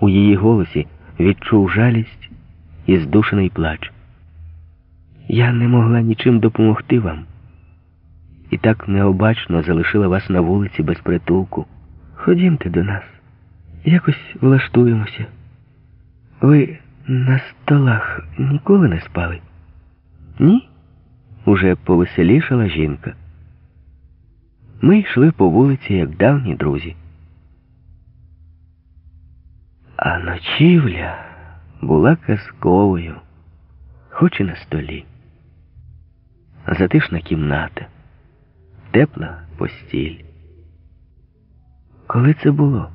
у її голосі відчув жалість і здушений плач. Я не могла нічим допомогти вам. І так необачно залишила вас на вулиці без притулку. Ходімте до нас, якось влаштуємося. Ви на столах ніколи не спали? Ні? Уже повеселішала жінка. Ми йшли по вулиці, як давні друзі. А ночівля була казковою, хоч і на столі. Затишна кімната, тепла постіль. Коли це було?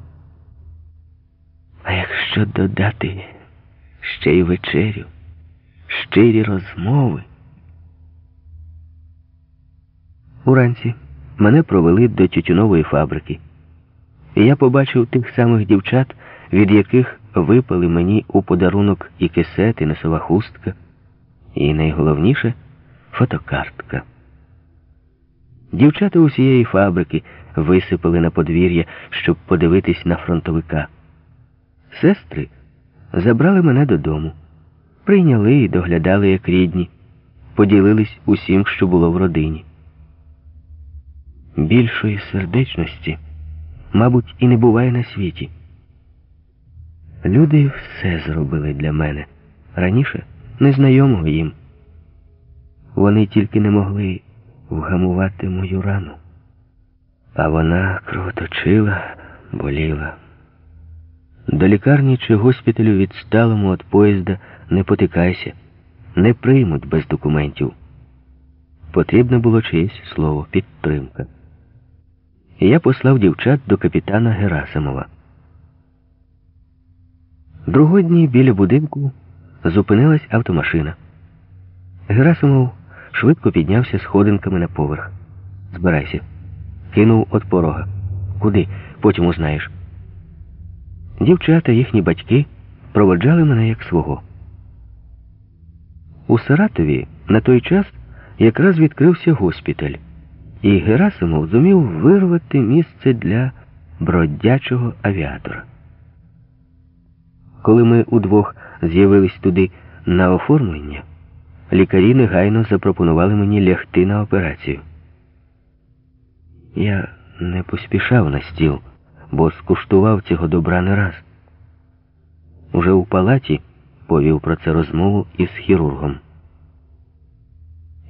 А якщо додати ще й вечерю, щирі розмови. Уранці мене провели до тютюнової фабрики, я побачив тих самих дівчат, від яких випали мені у подарунок і кисет, і носова хустка, і найголовніше фотокартка. Дівчата усієї фабрики висипали на подвір'я, щоб подивитись на фронтовика. Сестри забрали мене додому, прийняли і доглядали як рідні, поділились усім, що було в родині. Більшої сердечності, мабуть, і не буває на світі. Люди все зробили для мене раніше незнайомого їм. Вони тільки не могли вгамувати мою рану, а вона кровоточила, боліла. До лікарні чи госпіталю відсталому від поїзда не потикайся, не приймуть без документів. Потрібне було чиєсь слово, підтримка. І я послав дівчат до капітана Герасимова. Другого дні біля будинку зупинилась автомашина. Герасимов швидко піднявся сходинками на поверх. Збирайся. Кинув від порога. Куди? Потім узнаєш. Дівчата, їхні батьки, проводжали мене як свого. У Саратові на той час якраз відкрився госпіталь, і Герасимов зумів вирвати місце для бродячого авіатора. Коли ми удвох з'явились туди на оформлення, лікарі негайно запропонували мені лягти на операцію. Я не поспішав на стіл бо скуштував цього добра не раз. Уже у палаті повів про це розмову із хірургом.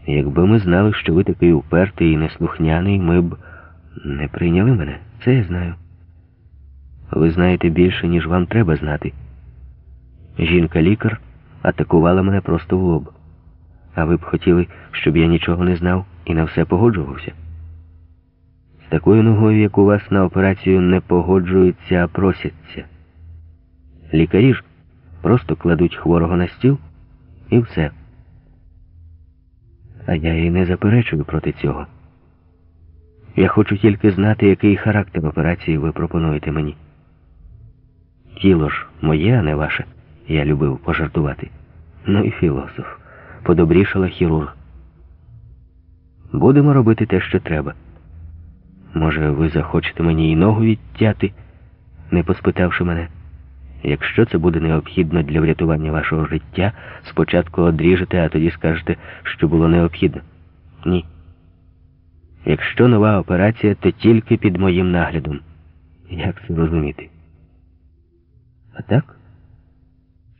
Якби ми знали, що ви такий упертий і неслухняний, ми б не прийняли мене. Це я знаю. Ви знаєте більше, ніж вам треба знати. Жінка-лікар атакувала мене просто в лоб. А ви б хотіли, щоб я нічого не знав і на все погоджувався. З такою ногою, як у вас на операцію, не погоджуються, а просяться. Лікарі ж просто кладуть хворого на стіл і все. А я і не заперечую проти цього. Я хочу тільки знати, який характер операції ви пропонуєте мені. Тіло ж моє, а не ваше, я любив пожартувати. Ну і філософ. Подобрішала хірург. Будемо робити те, що треба. Може, ви захочете мені і ногу відтяти, не поспитавши мене. Якщо це буде необхідно для врятування вашого життя, спочатку одріжете, а тоді скажете, що було необхідно. Ні. Якщо нова операція, то тільки під моїм наглядом. Як це розуміти? А так?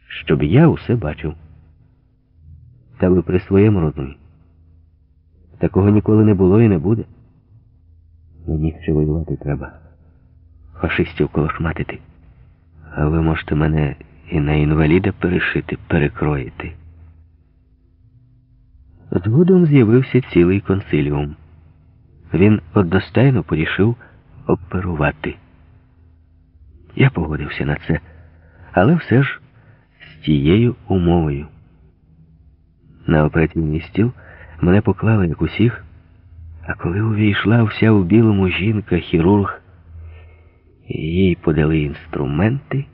Щоб я усе бачив. Та ви при своєму розумі. Такого ніколи не було і не буде. Мені ще воювати треба. Фашистів колошматити. А ви можете мене і на інваліда перешити, перекроїти. Згодом з'явився цілий консиліум. Він одностайно порішив оперувати. Я погодився на це, але все ж з тією умовою. На операційний стіл мене поклали, як усіх. А коли увійшла вся у білому жінка, хірург, їй подали інструменти,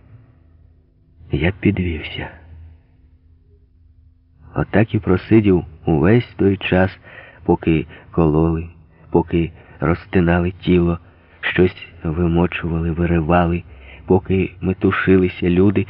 я підвівся. Отак і просидів увесь той час, поки кололи, поки розтинали тіло, щось вимочували, виривали, поки метушилися люди,